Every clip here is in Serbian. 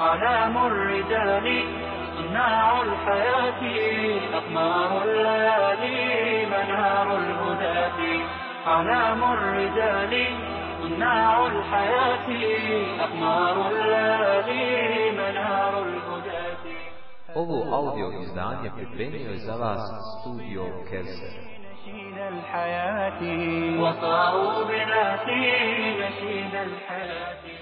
أعلام الرجال صناع الحياة أقمار الليالي منار الهداة. أعلام الرجال صناع الحياة أقمار الليالي منار الهداة. Ovo audio izdanje pripremio je za vas studio Kelser. نشيد الحياة وصاروا بذاتي نشيد الحياة.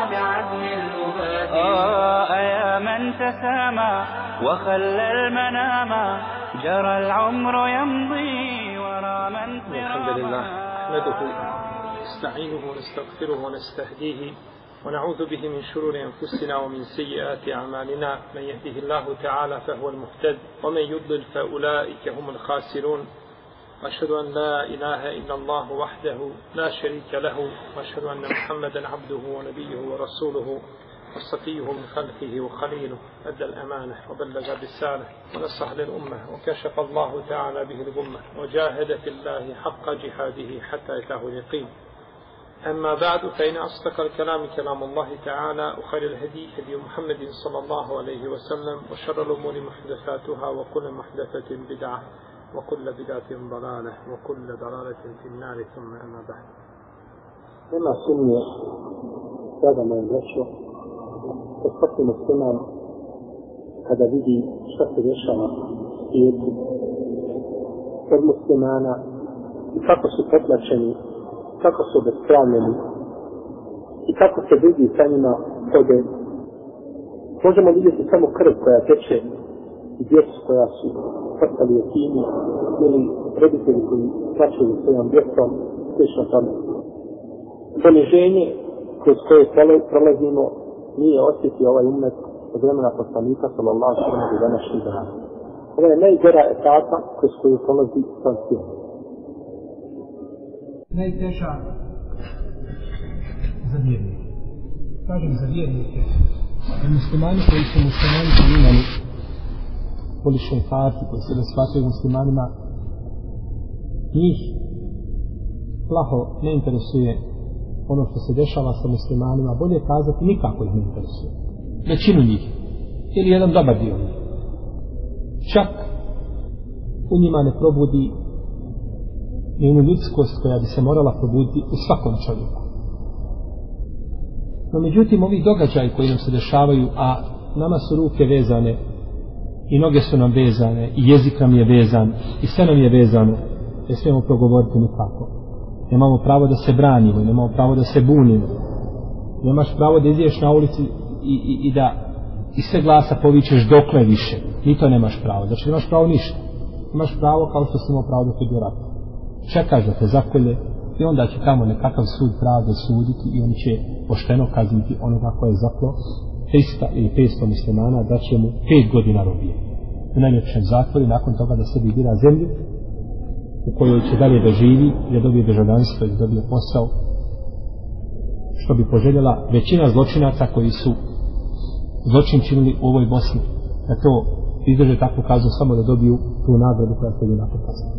آه يا من تسامى وخلى المنام جرى العمر يمضي ورا من الحمد لله نحمده نستعينه ونستغفره ونستهديه ونعوذ به من شرور أنفسنا ومن سيئات أعمالنا. من يهده الله تعالى فهو المهتد ومن يضلل فأولئك هم الخاسرون. وأشهد أن لا إله إلا الله وحده لا شريك له وأشهد أن محمدا عبده ونبيه ورسوله. وصفيه من خلقه وخليله أدى الأمانة وبلغ الرسالة ونصح للأمة وكشف الله تعالى به الغمة وجاهد في الله حق جهاده حتى أتاه اليقين. أما بعد فإن أصدق الكلام كلام الله تعالى وخير الهدي هدي محمد صلى الله عليه وسلم وشر الأمور محدثاتها وكل محدثة بدعة وكل بدعة ضلالة وكل ضلالة في النار ثم أما بعد. Nema sumnje sada moje braćo da svaki musliman kada vidi šta se dešava u svijetu od muslimana i kako su potlačeni kako su bespravljeni i kako se drugi sa njima hode možemo vidjeti samo krv koja teče i djecu koja su postali jetini ili roditelji koji plaćaju svojom djecom slično tome. Poniženje kroz koje prolazimo nije osjetio ovaj umet od vremena poslanika sallallahu alaihi sallam do današnjih dana. Ovo je najgora etapa kroz koju prolazi sam svijet. najteža za vjernike. Kažem za vjernike, jer muslimani koji su muslimani koji imali boli šeitati, koji se shvataju muslimanima, njih plaho ne interesuje ono što se dešava sa muslimanima, bolje kazati nikako ih ne interesuje. Većinu njih, ili jedan dobar dio njih. Čak u njima ne probudi i onu ljudskost koja bi se morala probuditi u svakom čovjeku. No međutim, ovi događaji koji nam se dešavaju, a nama su ruke vezane i noge su nam vezane i jezik nam je vezan i sve nam je vezano, ne smijemo progovoriti nikako. Nemamo pravo da se branimo, nemamo pravo da se bunimo. Nemaš pravo da iziješ na ulici i, i, i da i sve glasa povičeš dokle više. Ni to nemaš pravo. Znači nemaš pravo ništa. Imaš pravo kao što si imao pravo da do rata čekaš da te zakolje i onda će tamo nekakav sud pravde suditi i on će pošteno kazniti onoga ko je zaplo 300 ili 500 muslimana da će mu 5 godina robije u najljepšem zatvoru nakon toga da sebi bira zemlju u kojoj će dalje da živi da dobije državljanstvo i da dobije posao što bi poželjela većina zločinaca koji su zločin činili u ovoj Bosni da to izdrže takvu kaznu samo da dobiju tu nagradu koja se nakon kazne.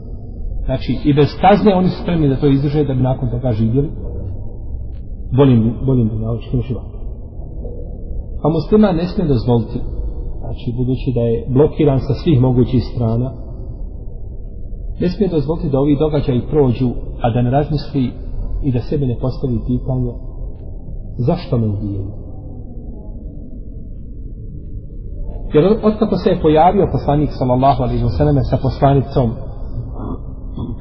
Znači, i bez kazne oni su spremni da to izdrže da bi nakon toga živjeli boljim, boljim dunjaločkim životom. Pa muslima ne smije dozvoliti, znači, budući da je blokiran sa svih mogućih strana, ne smije dozvoliti da ovi događaji prođu, a da ne razmisli i da sebi ne postavi pitanje zašto me ubijaju. Jer otkako se je pojavio poslanik sallallahu alaihi wa sallam sa poslanicom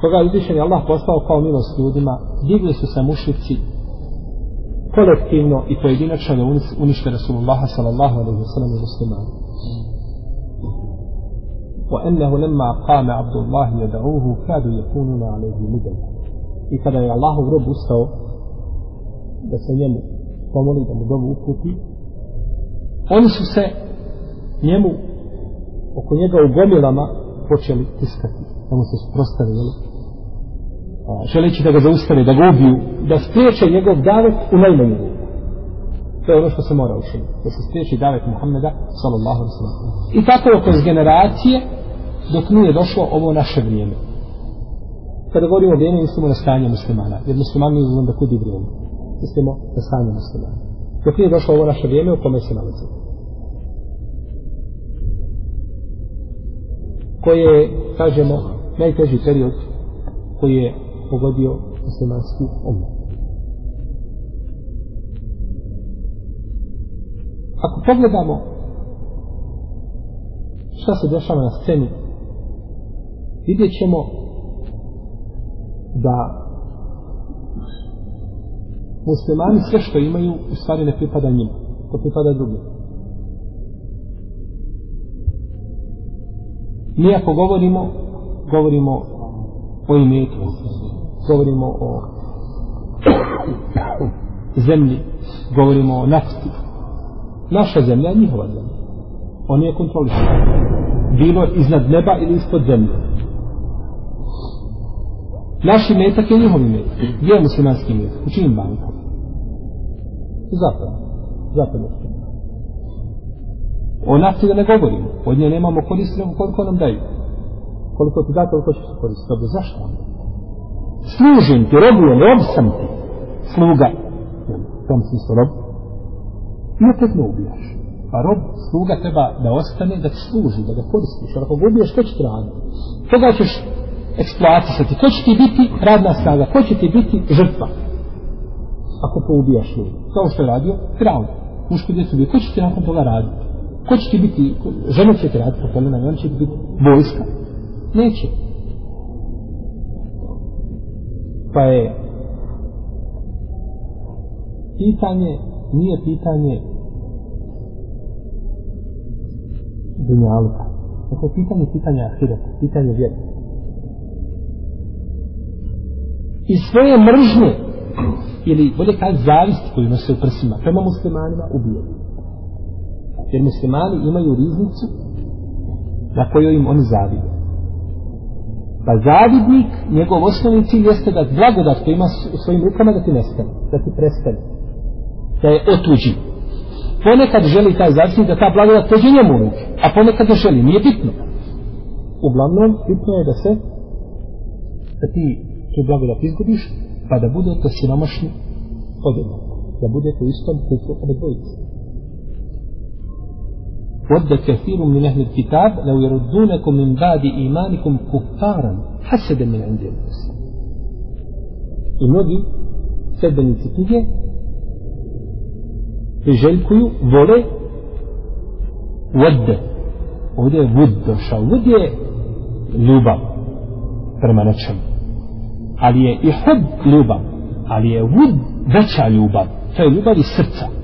koga je uzvišen je Allah postao kao milost ljudima, digli su se mušlici kolektivno i pojedinačno da unište Rasulullaha sallallahu alaihi wa sallam i muslimani. وأنه لما قام عبد الله يدعوه كادوا يكونون عليه مدن i kada je Allahov rob ustao da se njemu pomoli da mu dobu uputi oni su se njemu oko njega u gomilama počeli tiskati da mu se suprostavi jel? A, želeći da ga zaustave, da ga ubiju da spriječe njegov davet u najmanju ruku to je ono što se mora učiniti da se spriječi davet Muhammeda sallallahu alaihi sallam i tako je kroz generacije dok nije došlo ovo naše vrijeme. Kada govorimo vrijeme mislimo na stanje muslimana. Jer muslimani ne znam da kudi vrijeme mislimo na stanje muslimana. Dok nije došlo ovo naše vrijeme u kome se nalazimo koje je, kažemo, najteži period koji je pogodio muslimanski umet. Ako pogledamo šta se dešava na sceni, vidjet ćemo da muslimani sve što imaju u stvari ne pripada njima, to pripada drugim. Mi ako govorimo, govorimo o imetu, govorimo o zemlji, govorimo o nafti. Naša zemlja je njihova zemlja. Oni je kontrolišu. Bilo iznad neba ili ispod zemlje. Naš imetak je njihov imetak. Gdje je muslimanski imetak? U čijim bankama? Zapadno. Zapadno. O nafti da ne govorimo. Od nje nemamo koristi nego koliko nam daju. Koliko ti da, toliko ćeš koristiti. Dobro, zašto onda? Služim ti, robujem, rob sam ti. Sluga. Tom smislu rob. I opet ne ubijaš. Pa rob, sluga treba da ostane, da ti služi, da ga koristiš. Ako ga ubiješ, ko će ti raditi? Koga ćeš eksploatisati? Ko će ti biti radna snaga? Ko će ti biti žrtva? Ako to ubijaš ljudi. Kao što je radio, Firaun. Muško djecu ubije. Ko će ti nakon toga raditi? Ko će ti biti, žena će ti raditi po plemena i on će ti biti vojska? Neće. Pa je pitanje, nije pitanje dunjaluka. Dakle, pitanje pitanja ahireta, pitanje vjere. I svoje mržnje, ili bolje kaj zavist koju nose u prsima, prema muslimanima ubijaju. Jer muslimani imaju riznicu na kojoj im oni zavide. Pa zavidnik, njegov osnovni cilj jeste da blagodat koji ima u svojim rukama da ti nestane, da ti prestane, da je otuđi. Ponekad želi taj zavidnik da ta blagodat pođe njemu u a ponekad ne želi, nije bitno. Uglavnom, bitno je da se, da ti tu blagodat izgubiš, pa da budete siromašni odjedno, da budete u istom kupu od dvojice. ود كثير من أهل الكتاب لو يردونكم من بعد إيمانكم كفارا حسدا من عند أنفسهم i mnogi sedbenici knjige priželjkuju, vole vodde ovdje je vud došao vud je ljubav prema nečemu ali je i hub ljubav ali je vud veća ljubav to je ljubav iz srca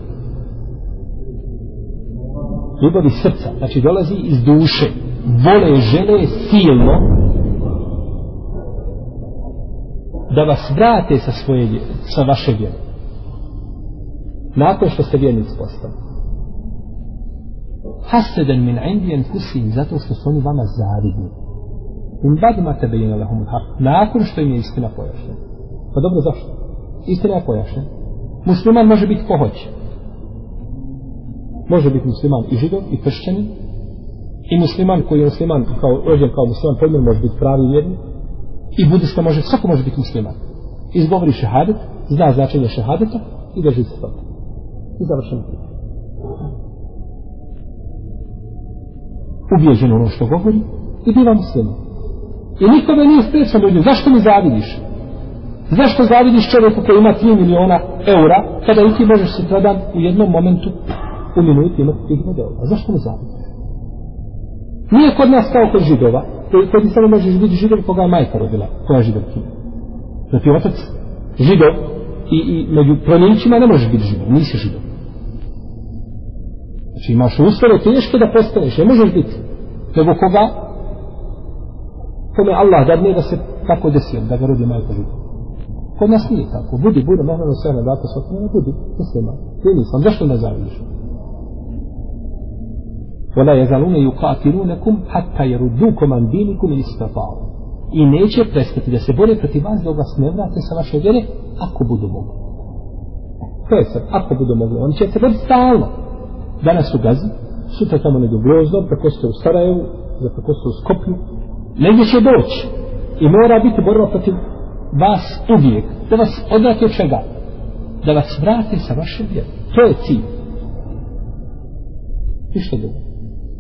ljubav iz srca, znači dolazi iz duše, vole, žele silno da vas vrate sa svoje sa vaše vjere. Nakon što ste vjernici postali. Haseden min indijen kusin, zato što su oni vama zavidni. In badima tebe jen lahum hak. Nakon što im je istina pojašnjena. Pa dobro, zašto? Istina je pojašnjena. Musliman može biti ko hoće može biti musliman i židov i kršćanin i musliman koji je musliman kao rođen kao musliman podmjer može biti pravi vjerni i budista može, svako može biti musliman izgovori šehadet zna značenje šehadeta i drži se toga i završeno ubijeđeno ono što govori i biva musliman i nikome nije spriječan ljudi zašto mi zavidiš zašto zavidiš čovjeku koji ima 3 miliona eura kada i ti možeš se tradan u jednom momentu u minuti imati tih modela. A zašto ne zavidiš? Nije kod nas kao kod židova, kod ti samo možeš biti židov koga je majka rodila, koja je židovkinja. Da ti otac židov i, i među promjenićima ne možeš biti židov, nisi židov. Znači imaš uslove teške da postaneš, ne možeš biti. Nego koga, kome Allah dadne da se tako desi, da ga rodi majka židov. Kod nas nije tako. Budi, budi, mahmano sve na data sotno, budi, muslima. Ti nisam, zašto ne zavidiš? ولا يزالون يقاتلونكم حتى يردوكم عن دينكم إن استطاعوا i neće prestati da se bore protiv vas dok vas ne vrate sa vaše vjere ako budu mogli. To je sad, ako budu mogli. Oni će se boriti stalno. Danas u Gazi, sutra tamo nedu Grozno, preko ste u Sarajevu, za preko ste u Skoplju. Negdje će doći. I mora biti borba protiv vas uvijek. Da vas odrate od čega? Da vas vrate sa vaše vjere. To je cilj. Ništa drugo.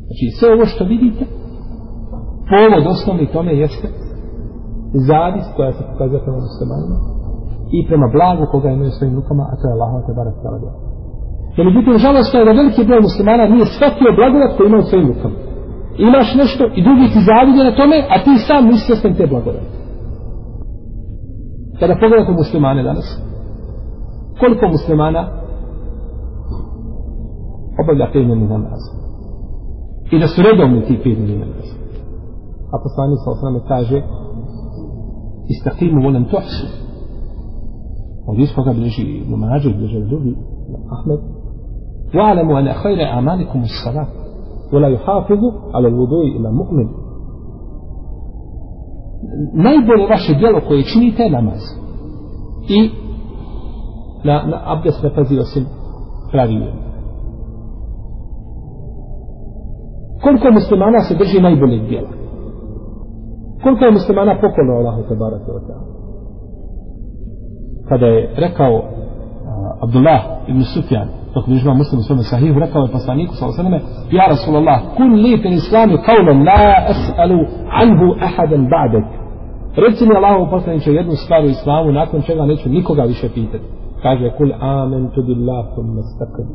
Znači, sve ovo što vidite, povod osnovni tome jeste zavis koja se pokazuje prema muslimanima i prema blagu koga imaju svojim rukama, a to je Allah te barak tala djela. Ja međutim, žalost je da veliki broj muslimana nije shvatio blagodat koji ima u svojim rukama. Imaš nešto i drugi ti zavide na tome, a ti sam nisi svjestan te blagodati. Kada pogledate muslimane danas, koliko muslimana obavlja pejmeni namaz. I da su redovni ti pejmeni namaz. A poslanik sa osrame kaže, istaqimu volen tuhsu. Od iskoga bliži Ibn bliži drugi, Ahmed. Wa'alamu ana khayra a'malikum as-salat wa la yuhafizu 'ala al-wudu'i illa mu'min. Najbolje vaše djelo koje činite je namaz. I na, na abdest ne pazi osim pravi vjernik. Koliko muslimana se drži najboljeg djela? Koliko je muslimana pokolno Allahu te barake ta'ala? Kada je rekao uh, Abdullah ibn Sufjan, dok bi žima muslim u svome sahihu, rekao je poslaniku sa osaname, Ja Rasulallah, kun li fin islami qawlan la as'alu anhu ahadan ba'dek. Reci mi Allahu poslaniče jednu stvar u islamu, nakon čega neću nikoga više pitati. Kaže, kul amen tu billah stakim.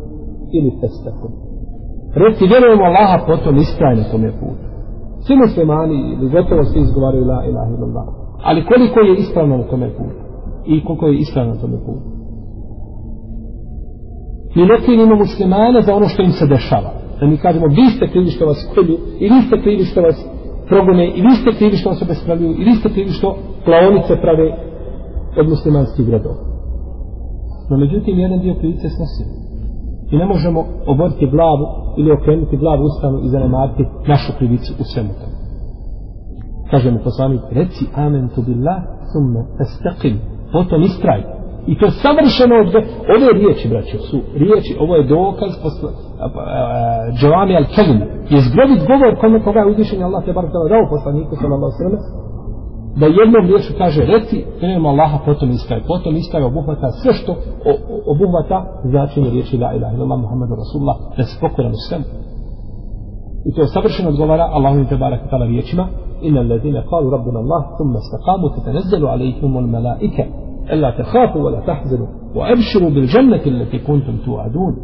Ili testakim. Reci, vjerujem u Allaha, potom istraj tome putu. Svi muslimani, ili gotovo svi izgovaraju la ilaha illallah. Ali koliko je ispravno na tome putu? I koliko je ispravno na tome putu? Mi ne krivimo muslimane za ono što im se dešava. Da mi kažemo, vi ste krivi što vas kolju, i vi ste krivi što vas progone, i vi ste krivi što vas obespravljuju, i vi ste krivi što klaonice prave od muslimanskih gradova. No međutim, jedan dio krivice snosi. I ne možemo oboriti glavu ili okrenuti glavu ustanu i zanemariti našu krivicu u svemu tome. Kaže mu poslanik, reci amen tu billah, summe estaqim, potom istraj. I to savršeno od ove riječi, braćo, su riječi, ovo je dokaz posle Džavami al-Kelim, je zgrovit govor kome koga je uzvišen Allah te bar dao poslaniku sallallahu sallam, da jednom riječu kaže reci, krenemo Allaha, potom istraj. Potom istraj obuhvata sve što obuhvata značenje riječi la ilaha illallah Muhammedu Rasulullah, da se pokoran u. I to savršeno odgovara Allahu tebara katala riječima Inna alladine kalu rabbuna Allah thumma staqamu tetanezzalu alaihim ul malaike La tahzanu wa abširu bil dženneti allati kuntum tu'adun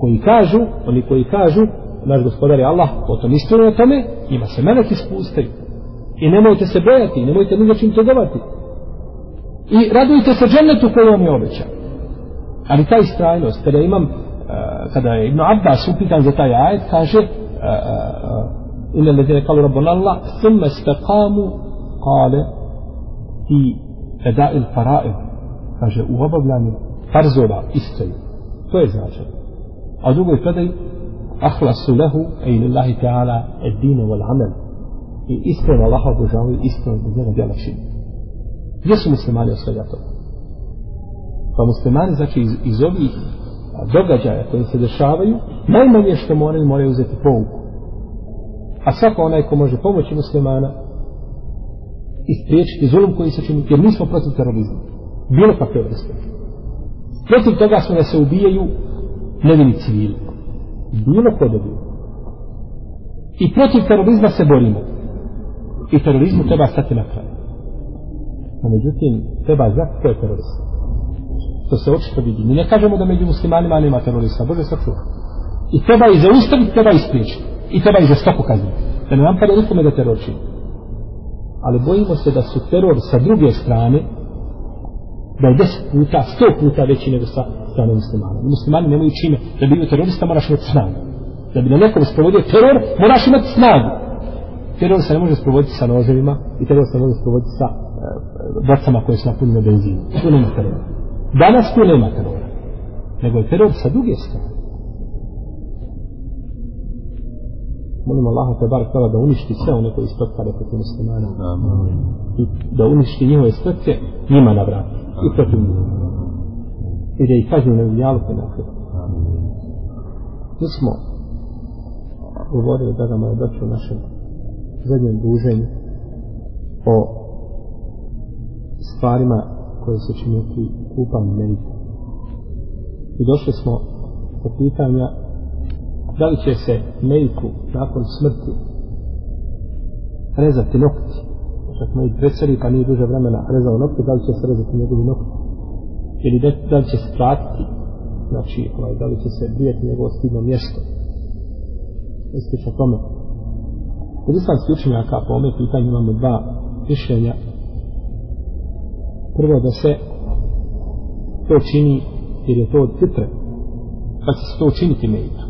koji kažu, oni koji kažu naš gospodar je Allah, potom istinu na tome, ima se meleki spustaju I nemojte se bojati, nemojte ni način trgovati. I radujte se džennetu koju vam je obećao. Ali ta istrajnost, kada imam, uh, kada je Ibn Abbas upitan za taj ajet, kaže Ina ledine kalu rabbon Allah, thumme staqamu, kale, i eda il farae, kaže, u obavljanju farzova istraju. To je značaj. A drugo je predaj, ahlasu lehu, ej lillahi ta'ala, ed dine wal amel, i iskreno Allaha obožavaju iskreno zbog njega djela čini. Gdje su muslimani od svega toga? Pa muslimani, znači, iz, iz ovih događaja koji se dešavaju, najmanje što moraju, moraju uzeti pouku. A svako onaj ko može pomoći muslimana i spriječiti zulum koji se čini, jer mi smo protiv terorizma. Bilo kakve vrste. Protiv toga smo da se ubijaju nevini civili. Bilo ko da bilo. I protiv terorizma se borimo i terorizmu treba stati na kraj. No, međutim, treba znati ko je terorist. To se očito vidi. Mi ne kažemo da među muslimanima nema terorista. Bože sačuva. I treba i zaustaviti, treba i spriječiti. I treba i za stopu kazniti. Da ne nam pada nikome da teror čini. Ali bojimo se da su teror sa druge strane da je deset puta, sto puta veći nego sa strane muslimana. Muslimani nemaju čime. Da bi bio terorista moraš imati snagu. Da bi na nekom sprovodio teror moraš imati snagu teror se ne može sprovoditi sa noževima i teror se ne može sprovoditi sa e, bocama koje su napunjene benzinu. Tu nema terora. Danas tu nema terora. Nego je teror sa druge strane. Molim Allaha te bar htjela da uništi sve one koji stotkare protiv muslimana. I da uništi njihove stotke njima na vrat. I protiv njih. I da ih kažu na uvijalu te nakon mi smo govorili da je došlo u našem zadnjem druženju o stvarima koje se čini pri kupanju medita i došli smo do pitanja da li će se mediku nakon smrti rezati nokti? Čak medit preseli pa nije duže vremena rezao nokti da li će se rezati njegovi nokti? Ili da, da li će se pratiti znači ovaj, da li će se brijati njegovo stidno mjesto? Istično tome. Od islamskih učenjaka po ome pitanju imamo dva mišljenja. Prvo da se to čini jer je to od fitre pa će se to učiniti meditu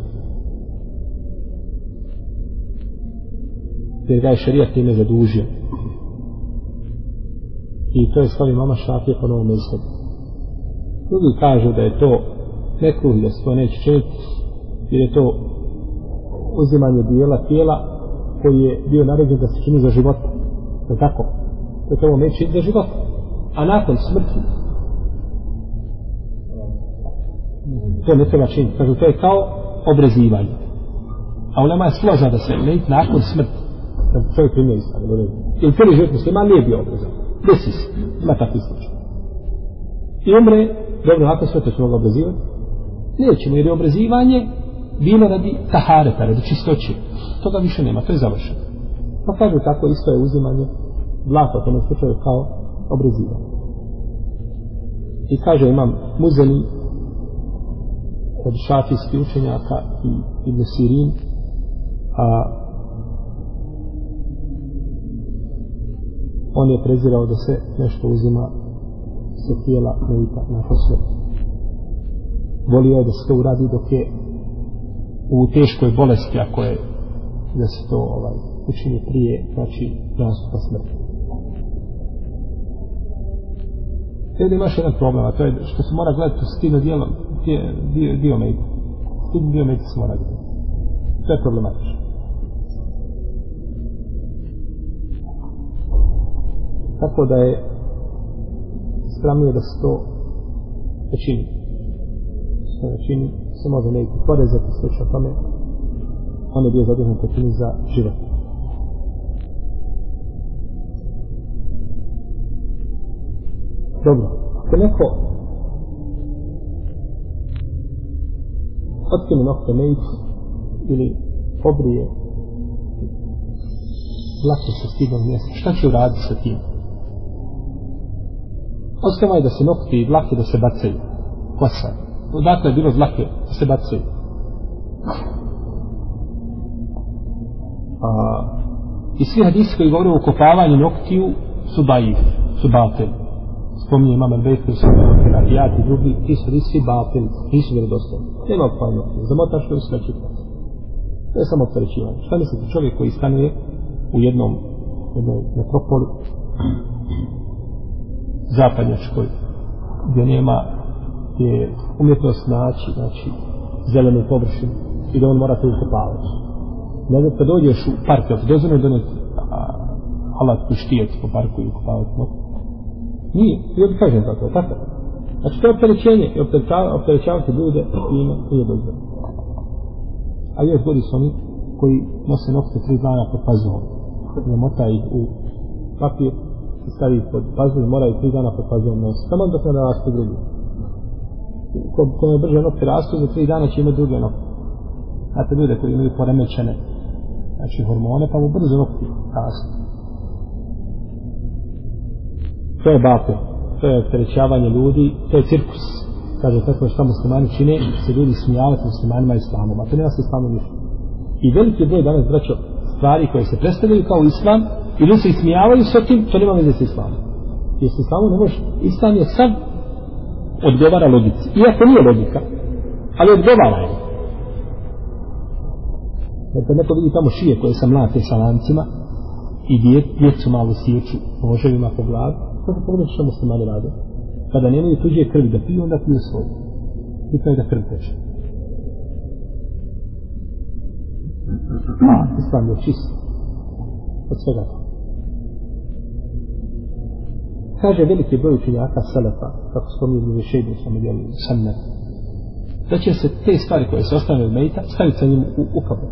jer ga je šarijat time zadužio. I to je slavi mama šafije po novom izhodu drugi kažu da je to nekruh da se to neće činiti jer je to uzimanje dijela tijela koji je bio naređen da se čini za život. Je tako? To je to neće za život. A nakon smrti to ne treba činiti. Kažu to je kao obrezivanje. A ulema je složna da se ne nakon smrti da čovjek primio islam ili cijeli život muslima nije bio obrezan desi se, ima takvi slučaj i umre dobro, nakon sve to ćemo ga obrezivati. Nećemo jer je obrezivanje bilo radi tahareta, radi čistoće. Toga više nema, to je završeno. Pa kažu tako isto je uzimanje vlaka u tome slučaju kao obrezivanje. I kaže imam muzeni od šafijskih učenjaka i Ibn Sirin a on je prezirao da se nešto uzima sa tijela medita na posvetu. Volio je da se to uradi dok je u teškoj bolesti, ako je da se to ovaj, učini prije, znači nastupa smrti. Ovdje imaš jedan problem, a to je što se mora gledati stino dijelo, dio, dio medita. Stino dio medita se mora gledati. To je problematično. Tako da je ispravnije da se to ne čini. Se ne čini, se može neki porezati slično tome. On je bio zadužen to čini za život. Dobro, ako neko otkine nokte nejicu ili obrije dlake sa stidnog mjesta, šta će uraditi sa tim? Osnova je da se nokti i dlake da se bacaju. Kosa. Odakle je bilo dlake da se bacaju. A, I svi hadisi koji govore o kopavanju noktiju su baji, su batel. Spominje imam Al-Bejtu, su Rafijat i drugi, ti su hadisi batel, nisu vjerodostojni. Nema kopavanja noktiju. Zamotaš to i sleći To je samo opterećivanje. Šta mislite, čovjek koji stanuje u jednom, jednoj metropoli, zapadnjačkoj gdje nema gdje je umjetnost naći znači zelenu površinu i da on mora to ukopavati. Znam kad dođeš u park ako dozvore da ne alat i štijet po parku i ukopavati no. nije, ljudi kažem tako tako znači to je opterećenje i opterećavati ljude ima nije dozvore a još godi su oni koji nose nokte tri dana pod pazom ne ih u papir stavi pod pazu i tri dana pod pazom nositi. Samo dok ne narastu drugi. Ko, ko je brže nokte rastu, za tri dana će imati druge nokte. Znate ljude koji imaju poremećene znači hormone, pa mu brzo nokti rastu. To je bape. To je opterećavanje ljudi. To je cirkus. Kaže tako što muslimani čine, se ljudi smijavati muslimanima i islamom. A to nema se islamom ništa. I veliki broj danas, braćo, stvari koje se predstavljaju kao islam, i ljudi se ismijavaju sa tim, to nema veze s islamom. Jer se islamom ne može, islam je sad odgovara logici. Iako nije logika, ali odgovara je. Jer kad neko vidi tamo šije koje sam mlate sa lancima i djet, djecu malo sjeću noževima po glavi, to se pogledati što muslimani rade. Kada nemaju tuđe krvi da piju, onda piju svoju. I to je da krv teče. A islam je čist od svega toga. Kaže veliki broj učenjaka Selefa, kako spominje u Šedu, sam vidjeli u Sanne, da će se te stvari koje se ostane od Mejta staviti sa njim u, u kabor.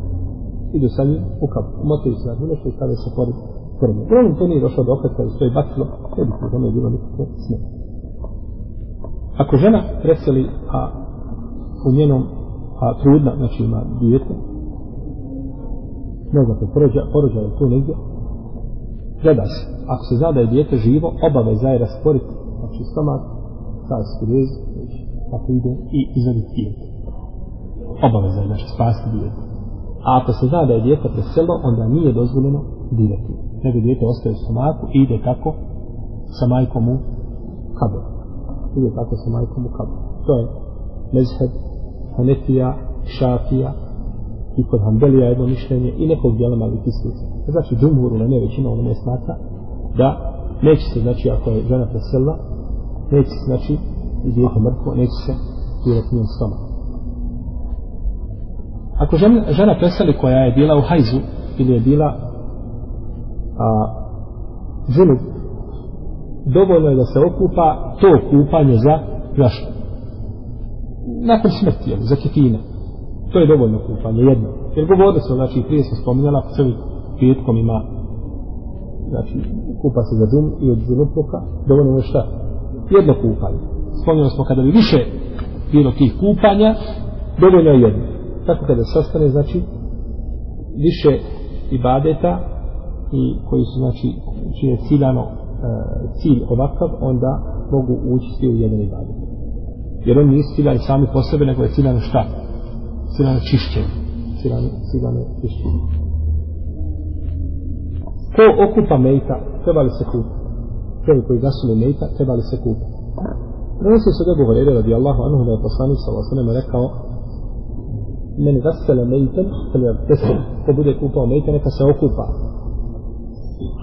Idu sa njim u kabor. Motaju se na nešto i kada se pored krvnje. Uglavnom to nije došlo do okreta i to je bacilo, ne bi se tome bilo nikakve smije. Ako žena preseli, a u njenom, a trudna, znači ima dijete, ne znate, porođa, porođa je tu negdje, gleda se. Ako se zna da je dijete živo, obaveza je rasporiti, znači stomak, taj skrijez, ako ide i izvaditi dijete. Obaveza je, znači, spasti dijete. A ako se zna da je dijete preselo, onda nije dozvoljeno dirati. Nego dijete ostaje u stomaku i ide tako sa majkom u kabor. Ide tako sa majkom u kabor. To je mezheb, hanetija, šafija, i kod Hanbelija jedno mišljenje i nekog dijela malikijskih. Znači, džumhur u ne većina ono ne smatra da neće se, znači, ako je žena preselila, neće se, znači, i dijete mrtvo, neće se dirati njen stomak. Ako žena, žena preseli koja je bila u hajzu ili je bila a, džunub, dovoljno je da se okupa to kupanje za zašto? Nakon smrti, za kefine. To je dovoljno kupanje, jedno. Jer govorili smo, znači, prije smo spominjala, čovjek petkom ima, znači, kupa se za džum i od džunupluka, dovoljno je šta? Jedno kupanje. Spominjali smo kada bi više bilo tih kupanja, dovoljno je jedno. Tako kada se ostane, znači, više ibadeta i koji su, znači, čije ciljano, e, cilj ovakav, onda mogu ući svi u jedan ibadet. Jer oni nisu ciljani sami po sebe, nego je ciljano šta? Ciljano čišćenje. Ciljano, ciljano čišćenje. Ko okupa mejta, treba li se kupa? Čovjek koji gasuli mejta, treba li se kupa? Prenosi se Debu Horeire radi Allahu anhu da je poslanik sa Allahom rekao men gasele mejten, ko bude kupao mejta, neka se okupa.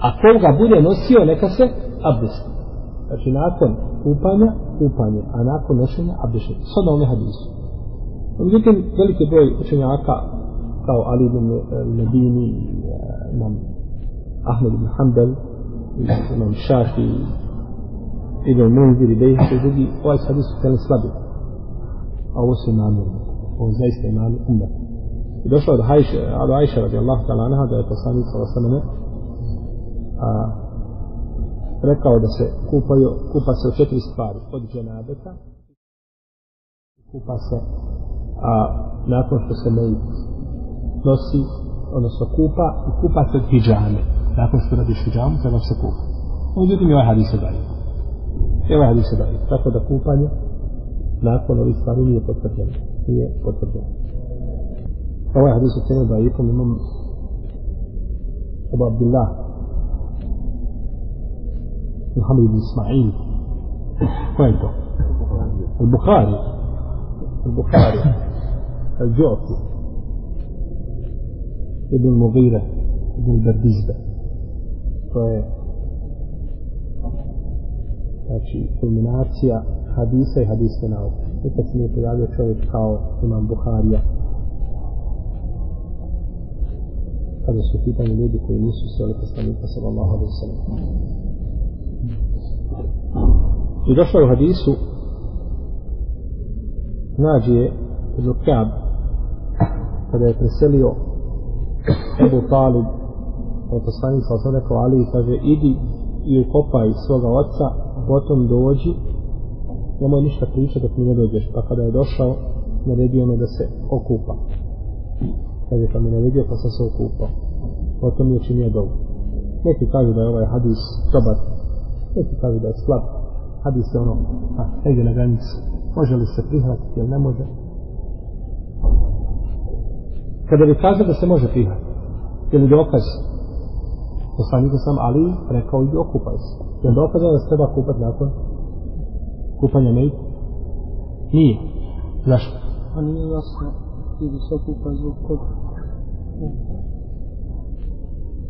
A ko ga bude nosio, neka se abdesti. Znači, nakon kupanja, kupanje, a nakon nošenja, abdesti. Sada ome hadisu. Međutim, veliki broj učenjaka kao Ali ibn Medini, imam Ahmed ibn Hanbel, imam Šafi, ibn Munzir i Bejh i drugi, ovaj hadis su htjeli slabi. A ovo su namjerni. Ovo zaista imani umar. I došlo od Hajše, od Ajše radi Allah ta'ala anha, da je poslanik sa osamene a, rekao da se kupaju, kupa se u četiri stvari. Od dženabeta, kupa se a nakon što se mejit nosi, odnosno kupa i kupa se od hijjame. Nakon što radiš hijjamu, treba se kupa. Međutim, ovaj hadis se daje. I ovaj hadis se daje. Tako da kupanje nakon ovih stvari nije potvrđeno. Nije potvrđeno. Ovaj hadis se cene da ikom imam Abu Abdullah Muhammed ibn Ismail. Ko je to? Al-Bukhari. Al-Bukhari. الجعفي ابن المغيرة ابن البردزبة to je znači kulminacija hadisa i hadijske nauke nikad se nije pojavio čovjek kao imam Buharija kada su pitanje ljudi koji nisu sjeli poslanika sallallahu alaihi sallam i došlo je u hadisu nađi je Ibn Ka'b kada je preselio Ebu Talib od poslanik sa osam rekao Ali kaže idi i ukopaj svoga oca potom dođi nemoj ništa pričati dok mi ne dođeš. Pa kada je došao naredio me da se okupa. Kaže pa mi naredio pa sam se okupao. Potom je činio dobu neki kažu da je ovaj hadis dobar neki kažu da je slab. Hadis je ono a negdje na granici. Može li se prihvatiti ili ne može kada bi kazao da se može prihvatiti je li dokaz? Poslanika sam Ali rekao i okupaj se. Je li dokaz da se treba kupati nakon kupanja mejta? Nije. Zašto? A nije jasno. Ili se okupa zbog koga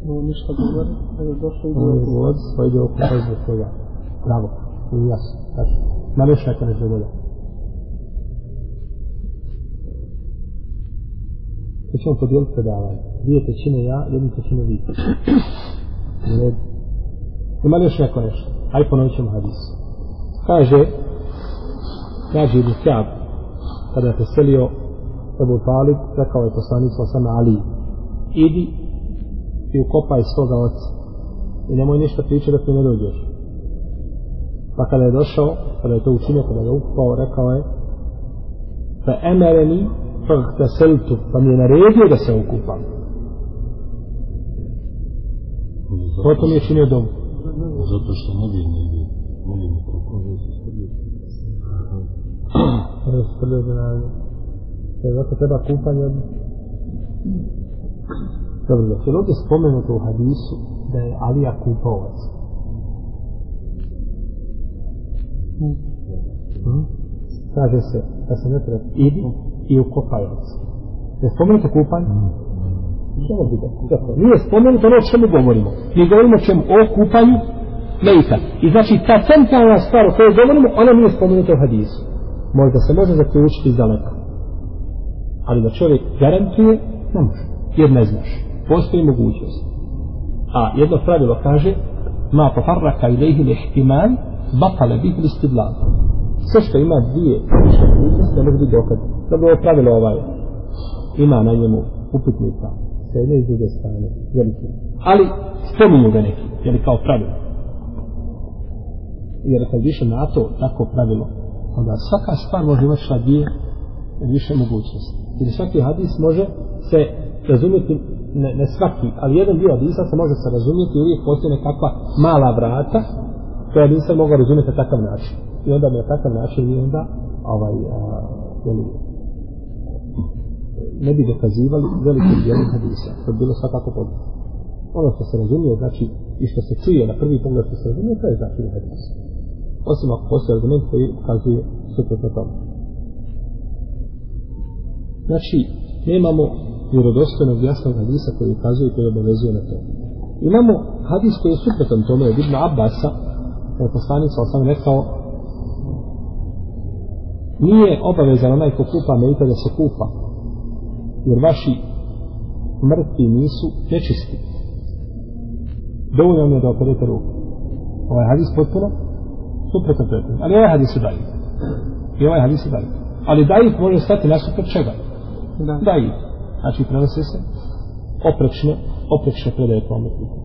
Ovo ništa govori, nego došlo i je do govor, svoj ide okupaj zbog toga. Bravo, nije jasno. Znači, namješaj kad nešto doda. Mi ćemo podijeliti predavanje. Dvije trećine ja, jednu trećinu vi. Ima li još neko nešto? Aj ponovit ćemo hadis. Kaže, kaže Ibn Kjab, kada je preselio Ebu Talib, rekao je poslanik sa osama Ali, idi i ukopaj svoga oca. I nemoj ništa pričati dok mi ne dođeš. Pa kada je došao, kada je to učinio, kada je ukupao, rekao je, fa emereni fagtaseltu, pa mi je naredio da se okupam. Potom je činio dom. Zato što ne bi ne bi ne bi kako ne se se skrbi da nađe. E, zato treba kupanje. Dobro, da je ovdje spomenuto u hadisu da je Alija kupovac. Hmm? Kaže se, da se ne treba, idi i ukopaj oca. Je spomenuto kupanje? Dakle, nije spomenuto ono o čemu govorimo. Mi govorimo o čemu? O kupanju mejta. I znači ta centralna stvar o kojoj govorimo, ona nije spomenuta u hadisu. Možda se može zaključiti iz daleka. Ali da čovjek garantuje, ne može. Jer ne znaš. Postoji mogućnost. A jedno pravilo kaže, ma pofarraka ilaihi lihtimal, bakale bih listidlan. Sve što ima dvije mogućnosti, ne može biti dokaz. Dobro, ovo pravilo ovaj ima na njemu uputnika s jedne i druge strane, veliki. Ali spominju ga neki, jer kao pravilo. Jer kad više na to tako pravilo, onda svaka stvar može imati šta dvije više mogućnosti. Jer svaki hadis može se razumjeti, ne, ne svaki, ali jedan dio hadisa se može se razumjeti uvijek postoje nekakva mala vrata koja nisam mogao razumjeti na takav način. I onda na takav način i onda ovaj, a, jeli, ne bi dokazivali velikim dijelom hadisa. To bi bilo svakako potrebno. Ono što se razumije, znači, i što se čuje na prvi pogled što se razumije, to je znači hadis. Osim ako postoje argument koji ukazuje suprotno tome. Znači, nemamo vjerodostojnog jasnog hadisa koji ukazuje koji obavezuje na to. Imamo hadis koji je suprotan tome od Ibn Abbasa, da je poslanik sa osam rekao, nije obavezan onaj ko kupa mejta da se kupa, jer vaši mrtvi nisu nečisti. Dovoljno vam je da operete ruku. Ovaj hadis potpuno suprotan to Ali ovaj hadis je daji. I ovaj hadis je daji. Ali daji može stati nasuprot čega? Da. Daji. Znači prenose se oprečne, oprečne predaje prometnika.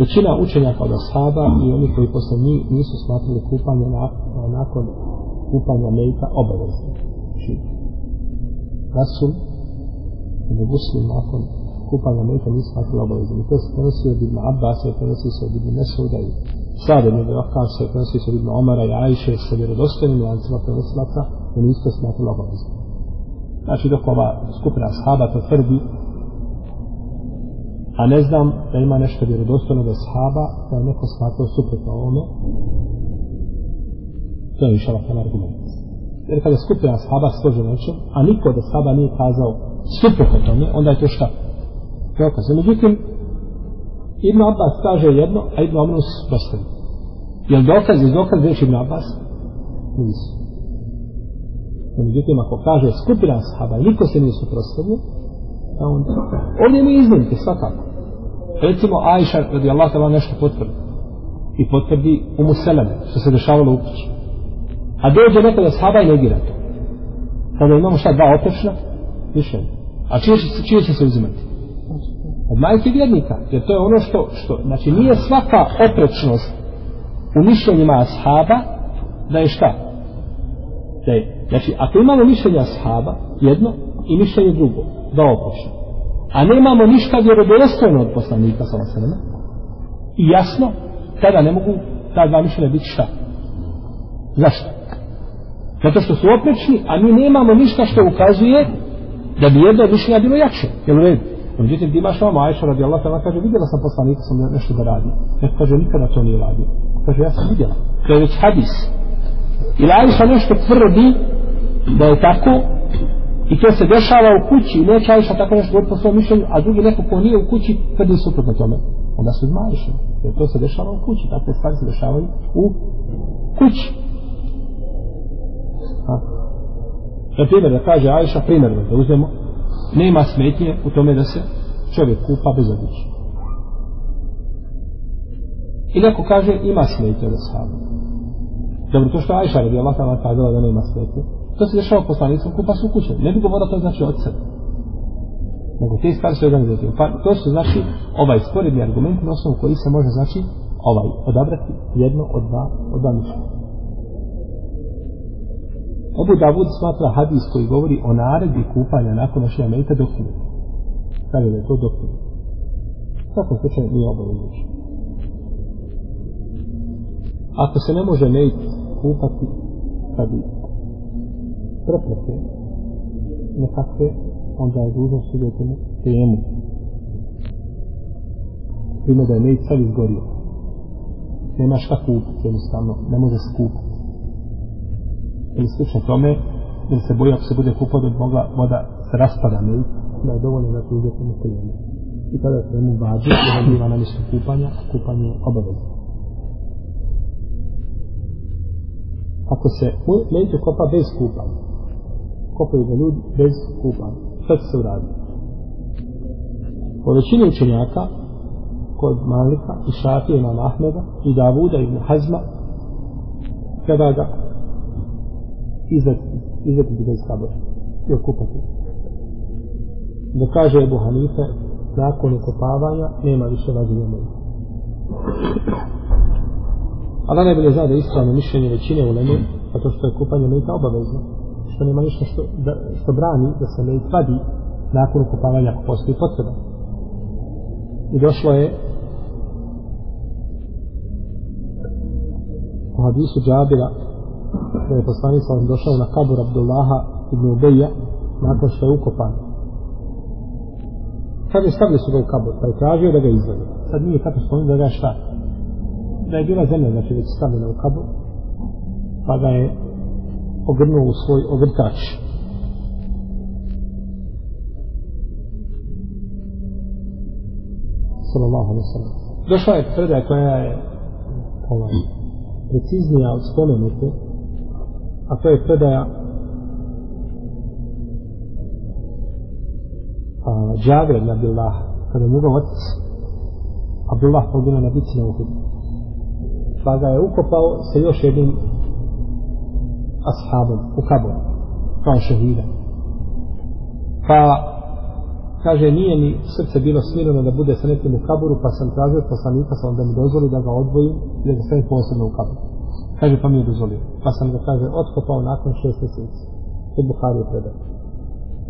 Većina učenjaka od ashaba i oni koji posle njih nisu smatrali kupanje nakon kupanja mejta obavezno. Znači, Rasul i Muslim nakon kupanja mejta nisu smatrali obavezno. I to se prenosi od Ibn Abbas, prenosi se od Ibn Mesuda i je da Vakar se prenosi se od Ibn Omara i Ajše sa vjerodostojnim lancima prenosilaca, oni isto smatrali obavezno. Znači dok ova skupina ashaba to tvrdi, a ne znam da ima nešto vjerodostojno da sahaba da je neko smatrao suprotno ovome to je išala ten argument jer kada skupina sahaba slože nečem a niko da sahaba nije kazao suprotno tome onda je to šta? Dokaz. Međutim Ibn Abbas kaže jedno a Ibn Omrus prostavi je li dokaz iz dokaz reći Ibn Abbas? Nisu. Međutim ako kaže skupina sahaba niko se nije suprostavio a onda ovdje ima iznimke svakako. Recimo Ajša radi Allah nešto potvrdi. I potvrdi u Museleme što se dešavalo u kući a dođe nekada sahaba i negira to. Kada imamo šta dva oprečna mišljenja a čije, čije će se uzimati? Od majke vjernika. Jer to je ono što, što znači nije svaka oprečnost u mišljenjima ashaba da je šta? Da je, znači ako imamo mišljenja ashaba jedno i mišljenje drugo da oprečna a nemamo ništa vjerodostojno od poslanika sa i jasno tada ne mogu ta dva mišljenja biti šta? Zašto zato što su oprečni a mi nemamo ništa što ukazuje da bi jedno od bilo jače jel u redu Međutim, ti imaš ovom Ajša radi Allah, ona kaže, vidjela sam poslanika sam nešto da radi. Neko kaže, nikada to nije radio. Kaže, ja sam vidjela. To je već hadis. Ili Ajša nešto tvrdi da je tako, I to se dešava u kući i neće Ajša tako nešto govoriti po svom mišljenju, a drugi neko ko nije u kući, tvrdi suprotno tome. Onda su zmajiše. Jer to se dešava u kući. Takve stvari se dešavaju u kući. Na primjer, da kaže Ajša, primjer da uzmemo, nema smetnje u tome da se čovjek kupa bez odjeće. I neko kaže, ima smetnje od ashaba. Dobro, to što Ajša radi Allah ta'ala kazala da nema smetnje, to se dešava poslanicom kupa su kuće. Ne bi govorila to znači od sebe. Nego te stvari su organizacije. Pa to su znači ovaj sporedni argument na osnovu koji se može znači ovaj odabrati jedno od dva od dva mišljenja. Ebu Davud smatra hadis koji govori o naredbi kupanja nakon nošenja mejta dokinu. Kaže da je to dokinu. U svakom slučaju nije. Ako se ne može mejt kupati kad prepreke nekakve, onda je dužno sudjeti mu temu. Prima da je mejt sad izgorio. Nema šta kupiti, jednostavno, ne može se kupiti ili slično tome, ili se boji ako se bude kupao da mogla voda se raspada ne da je dovoljno da se uzeti mu trijeme. I tada je svemu vađi, da on biva na mjestu kupanja, a kupanje je obavezno. Ako se mejte kopa bez kupanja, kopaju ga ljudi bez kupanja, šta će se uraditi? Po većini učenjaka, kod Malika i Šafije imam i Davuda i Hazma, kada ga izveti, izveti bez kabora i okupati. Da kaže Ebu Hanife, nakon ukopavanja nema više vađenja mojih. Ali najbolje zna da je ispravno mišljenje većine u Leme, zato što je kupanje mejta obavezno, što nema ništa što, da, što brani da se mejt vadi nakon ukopavanja ako postoji potreba. I došlo je u hadisu Džabira da je poslanik sam došao na kabur Abdullaha ibn Ubeja nakon što je ukopan. Je stavili su ga u kabur, pa je tražio da ga izvede. Sad nije kako spomenuo da ga šta? Da je bila zemlja, znači već stavljena u kabur, pa ga je ogrnuo u svoj ogrtač. Sallallahu alaihi sallam. Došla je predaja koja je ovaj, preciznija od spomenute, a to je predaja a, Džabe ibn Abdullah kada je njegov otac Abdullah poginuo na bici na Uhudu pa ga je ukopao sa još jednim ashabom u kabor kao šehida. Pa kaže nije mi srce bilo smireno da bude sa nekim u kaboru pa sam tražio poslanika sam da mi dozvoli da ga odvojim i da ga stavim posebno u kaboru kaže pa mi je dozvolio. Pa sam ga kaže otkopao nakon šest mjeseci. Kod Buhari je predao.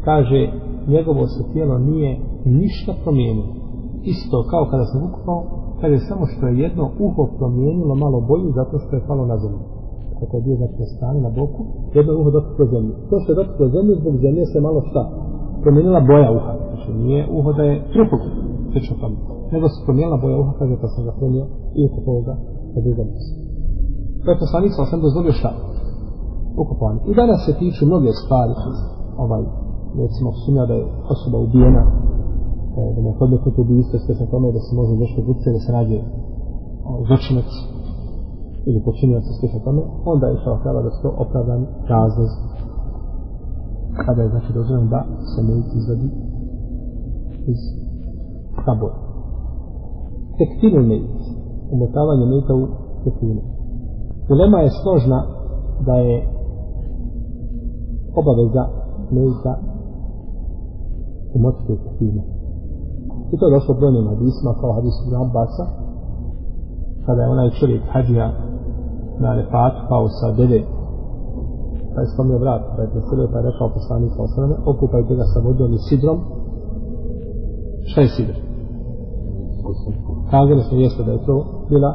Kaže njegovo se tijelo nije ništa promijenilo. Isto kao kada sam ukopao kaže samo što je jedno uho promijenilo malo boju zato što je palo na zemlju. Kako je bio znači na strani na boku. Jedno uho dotaklo zemlju to što je dotaklo zemlju zbog zemlje se malo šta? Promijenila boja uha. Znači nije uho da je trupog slično tamo nego se promijenila boja uha kaže pa sam ga premio i ukopao ga na drugom mjestu to je poslanik sam sam dozvolio šta? Ukopovanje i danas se tiču mnoge stvari. Ovaj recimo sumnja da je osoba ubijena e, da ne hodne kod ubijstva sve sa tome da se može nešto vuce da se nađe zločinac ili počinjac sve sa tome onda je šao htjela da se to opravdani razloz kada je znači dozvoljeno da se ne izvadi iz kabora tekstilu mejit umotavanje mejita u tekstilu Ulema je složna da je obaveza umotiti u tekstilu I to je došlo brojnim hadisma, kao hadis ibn Abbasa, kada je onaj čovjek hađija na refatu pao sa deve, pa je slomio vrat, pa je preselio, pa je rekao poslanik sa osrame, okupajte ga sa vodom i sidrom. Šta je sidr? Kazali smo jeste da je to bila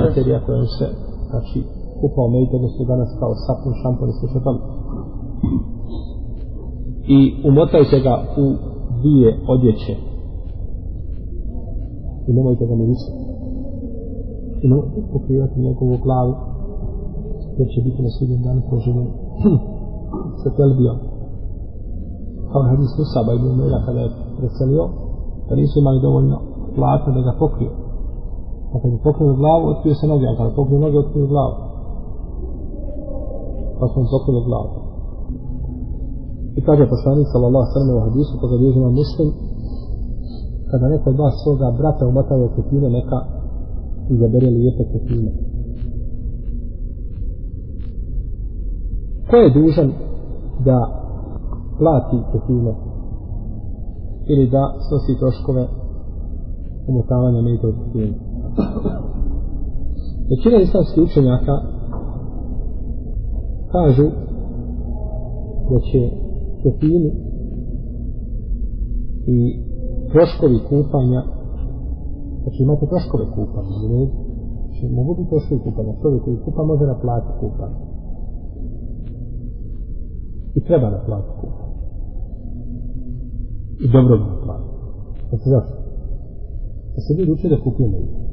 materija kojom se znači, kupao mejte, odnosno danas kao sapun, šampon i slično tamo. I umotajte ga u dvije odjeće i nemojte ga mirisati. I ne pokrivati njegovu glavu, jer će biti na sudnjem danu poželjen sa telbijom. Kao hadis Musaba ibn Umera kada je preselio, da nisu imali dovoljno platna da ga pokriju. A kada je pokrio glavu, otkrio se noge, a kada pokrio noge, otkrio glavu. Pa sam pokrio glavu. I kaže poslanik sallallahu sallam u hadisu koga bježi na muslim kada neko od vas svoga brata umota u kutine neka izabere lijepe kutine. Ko je dužan da plati kutine ili da snosi troškove umotavanja mejte od kutine? Većina islamskih učenjaka kažu da će kefini i troškovi kupanja znači imate troškove kupanja ne? znači mogu biti troškovi kupanja čovjek koji kupa može naplatiti kupanje i treba naplatiti kupanje i dobro ga naplatiti znači zašto? da se ljudi uče da ne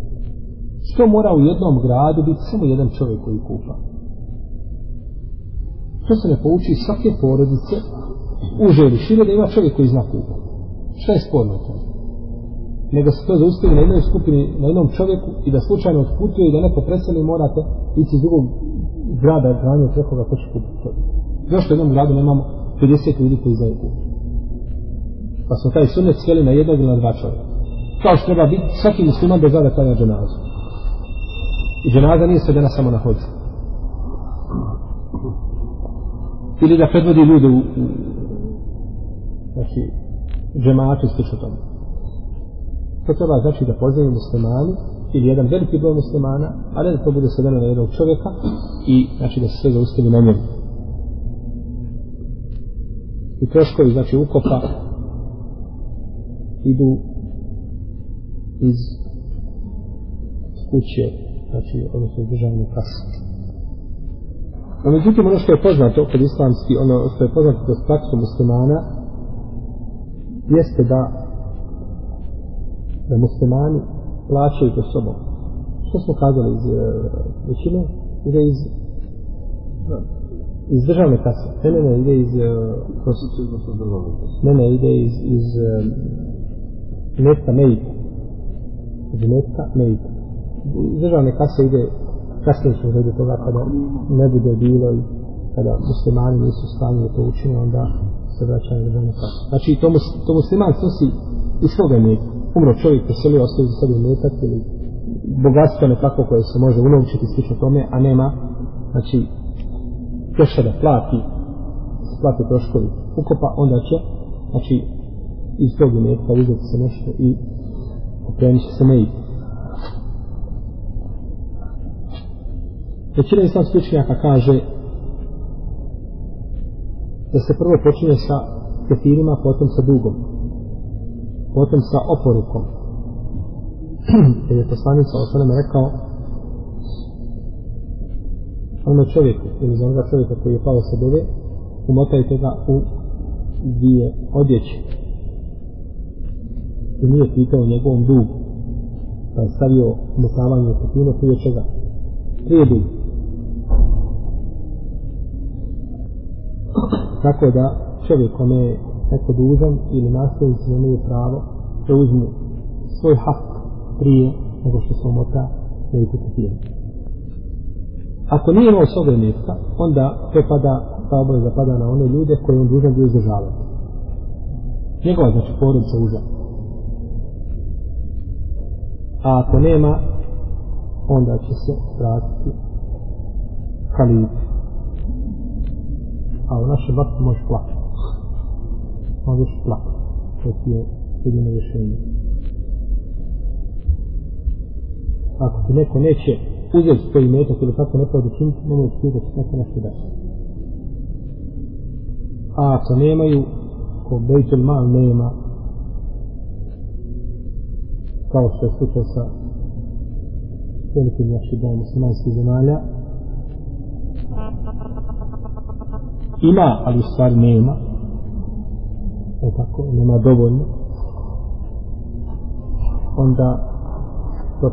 što mora u jednom gradu biti samo jedan čovjek koji kupa? Što se ne pouči svake porodice. Uže ili šire da ima čovjek koji zna kupa šta je sporno to nego se to zaustavi na jednoj skupini na jednom čovjeku i da slučajno otputuje i da neko preseli morate ići iz drugog grada granje preko ga hoće kupiti čovjek zašto u jednom gradu nemamo 50 ljudi koji znaju kupiti. Pa smo taj sunet sveli na jednog ili na dva čovjeka. Kao što treba biti svaki musliman da zada klanja dženazu i dženaza nije svedena samo na hođu ili da predvodi ljude u, u znači džematu i slično tome. To treba znači da poznaju muslimani ili jedan veliki broj muslimana a ne da to bude svedeno na jednog čovjeka i znači da se sve zaustavi na njemu. I troškovi znači ukopa idu iz kuće znači odnosno iz državne kase No, međutim, ono što je poznato kod islamski, ono što je poznato kod praksu muslimana, jeste da da muslimani plaćaju to sobom. Što smo kazali iz uh, većine? Ide iz iz državne kase. Ne, ne, ne, ide iz uh, ne, ne, ide iz iz uh, netka mejta. Iz netka mejta. Iz državne kase ide kasnije ćemo do toga kada ne bude bilo i kada muslimani nisu stanje da to učine, onda se vraćaju na državnu kasu. Znači, to, mus, to musliman snosi iz svoga mjeta. Umro čovjek, preselio, ostaje za sebi mjetak ili bogatstvo nekako koje se može unovčiti slično tome, a nema, znači, keša da plati, plati troškovi ukopa, onda će, znači, iz tog mjetka uzeti se nešto i okrenuti se mejiti. Većina islamskih učenjaka kaže da se prvo počinje sa kefirima, potom sa dugom, potom sa oporukom. Jer je poslanica o sveme rekao onome čovjeku, ili za onoga čovjeka koji je pao sa dove, umotajte ga u dvije odjeće. I nije pitao njegovom dugu. Pa je stavio umotavanje u kefirima prije čega? Prije dugu. Tako da čovjek kome je neko dužan ili nastavnici nemaju pravo da uzmu svoj hak prije nego što se umota da ih kupitije. Ako nije imao svoga mjesta, onda to pada, ta obaveza pada na one ljude koje on dužan da izdržavaju. Njegova znači porodica uža. A ako nema, onda će se vratiti halifu a u našem vaktu možeš plakati. Možeš plakati. To ti je jedino rješenje. Ako ti neko neće uzeti svoj metak ili tako ne pravdu činiti, nemoj ti da se neko nešto desi. A ako nemaju, ko Bejtel Mal nema, kao što je slučaj sa velikim naših doma muslimanskih zemalja, ima, ali u stvari nema. E tako, nema dovoljno. Onda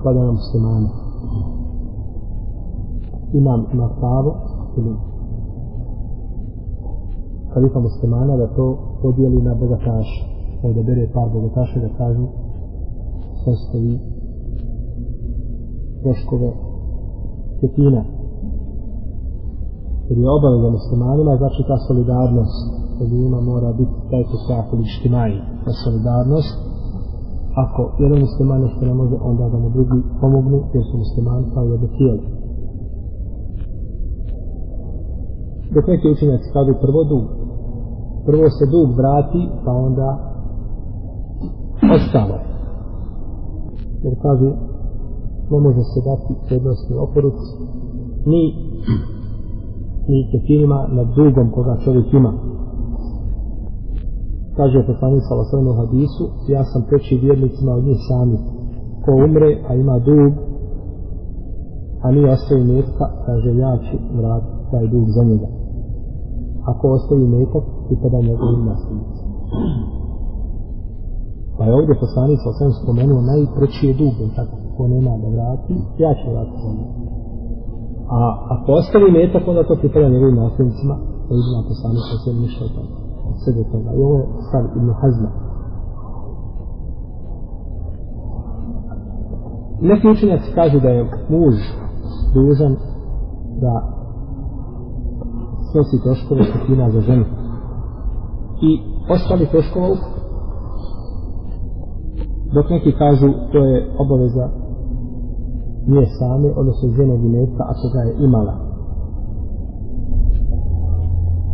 pada na muslimana. Imam ima pravo ili kalifa muslimana da to podijeli na bogataše. Da bere par bogataše da kažu sve ste vi troškove ketina jer je obaveza muslimanima znači ta solidarnost ljudima mora biti taj posjahul ištimaj, ta solidarnost. Ako jedan musliman nešto ne može, onda da mu drugi pomognu, jer su muslimani kao jedno tijelo. Dok neki učenjaci kažu prvo dug. Prvo se dug vrati, pa onda ostalo. Jer kaže, ne može se dati prednostni oporuc ni ni kefinima nad dugom koga čovjek ima. Kaže poslanik sa osvrnu hadisu, ja sam preći vjernicima od njih sami. Ko umre, a ima dug, a nije ostavi metka, kaže ja ću vratiti taj dug za njega. Ako ostavi metak, pripada njegovim nasljednicima. Pa je ovdje poslanik sa osvrnu spomenuo najpreći je dug, tako ko nema da vrati, ja ću vratiti za njega. A ako ostavi metak, onda to pripada njegovim nasljednicima, vidimo ako sami sa sve ništa od toga. Sve do toga. I ovo je stav Ibn Hazma. Neki učenjaci kažu da je muž dužan da snosi troškove skupina za ženu. I ostali troškova. Dok neki kažu to je obaveza nije same, odnosno ženog imetka, ako ga je imala.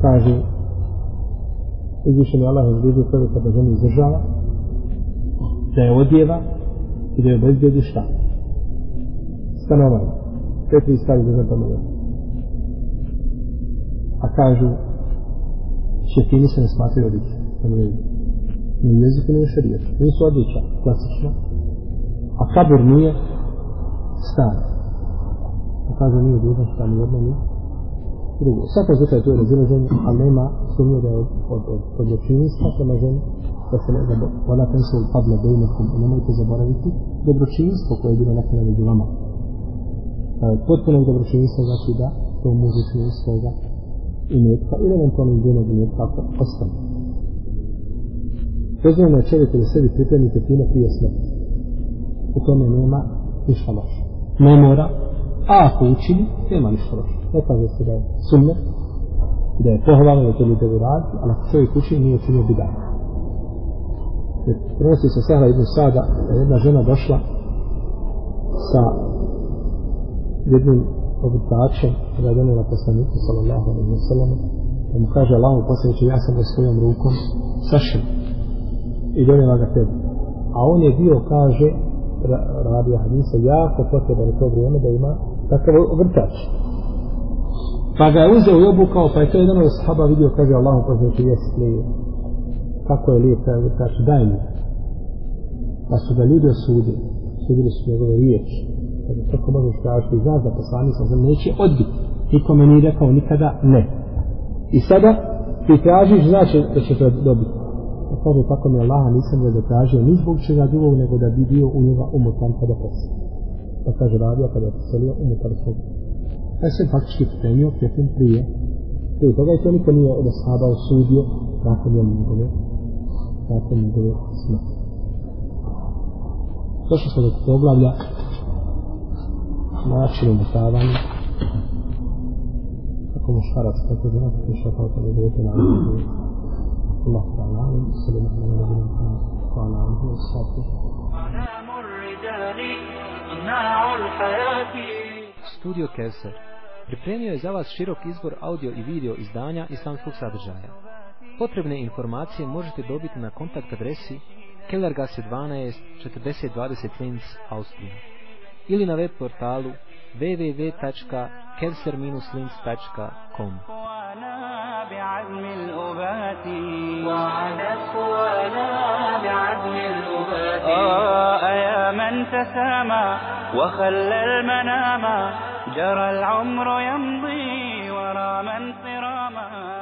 Kaže, uzvišen je Allah izbližio čovjeka da ženu izdržava, da je odjeva i da je obezbedi šta? Stanovanje. Sve tri stvari da žena tome A kažu, šetini se ne smatraju odlični. Ni u jeziku, ni u šarijetu. Nisu odliča, klasično. A kabur nije, stan. Pa kaže nije dužan šta ni jedno ni drugo. U svakom slučaju to je razilaženje, a nema sumnje da je od, od, od, od dobročinjstva prema ženi, da se ne zaboravite. Ona tensu padla bejnekom i nemojte zaboraviti dobročinjstvo koje je bilo nekada među vama. Pa potpuno dobročinjstvo znači da to mužu čini svoga imetka ili eventualno iz jednog imetka ako ostane. Dozvoljeno je čovjeku da sebi pripremi petine prije smrti. U tome nema ništa loše. Ne mora, a ako učini, nema ništa loše. Ne kaže se da je sumne, da je pohvalno da to ljudi radi, ali ako čovjek učini, nije učinio bidan. Jer prenosi se Sahra ibn Sada, da je jedna žena došla sa jednim obrtačem, kada je donijela poslaniku, sallallahu alaihi wa sallam, da mu kaže Allahu poslaniče, ja sam ga svojom rukom sašao i donijela ga tebi. A on je bio, kaže, radio hadisa jako potreban u to vrijeme da ima takav vrtač. Pa ga je uzeo i obukao, pa je to jedan od sahaba vidio, kaže Allahu poznaći, jesi lijep. Kako je lijep taj vrtač, daj mi. Pa su ga ljudi osudili, sudili su njegove riječi. Kaže, kako možeš kažeti, znaš da poslani sam sam neće odbiti. Nikome nije rekao nikada ne. I sada ti tražiš, znači da će to dobiti. Pa kaže, tako mi Allaha nisam ga zatražio ni zbog čega drugog, nego da bi bio u njega umotan kada posle. Pa kaže, radio kada je poselio, umotan svog. Pa se faktički pripremio kefin prije. Prije toga i to niko nije od ashaba osudio nakon je njegove, nakon njegove smrti. Došli smo do poglavlja načinu mutavanja kako muškarac tako da nekako išao kao kada budete na الله تعالى أعلم صلى الله على نبينا محمد وعلى آله وصحبه أعلام الرجال صناع الحياة Studio Kevser pripremio je za vas širok izbor audio i video izdanja islamskog sadržaja. Potrebne informacije možete dobiti na kontakt adresi Kellergasse 12 4020 Linz, Austrija ili na web portalu www.kevser-linz.com وأنا بعزم الأبات. وعدت وأنا بعزم الأبات آه يا من تسامى وخلى المنام. جرى العمر يمضي ورا من صراما.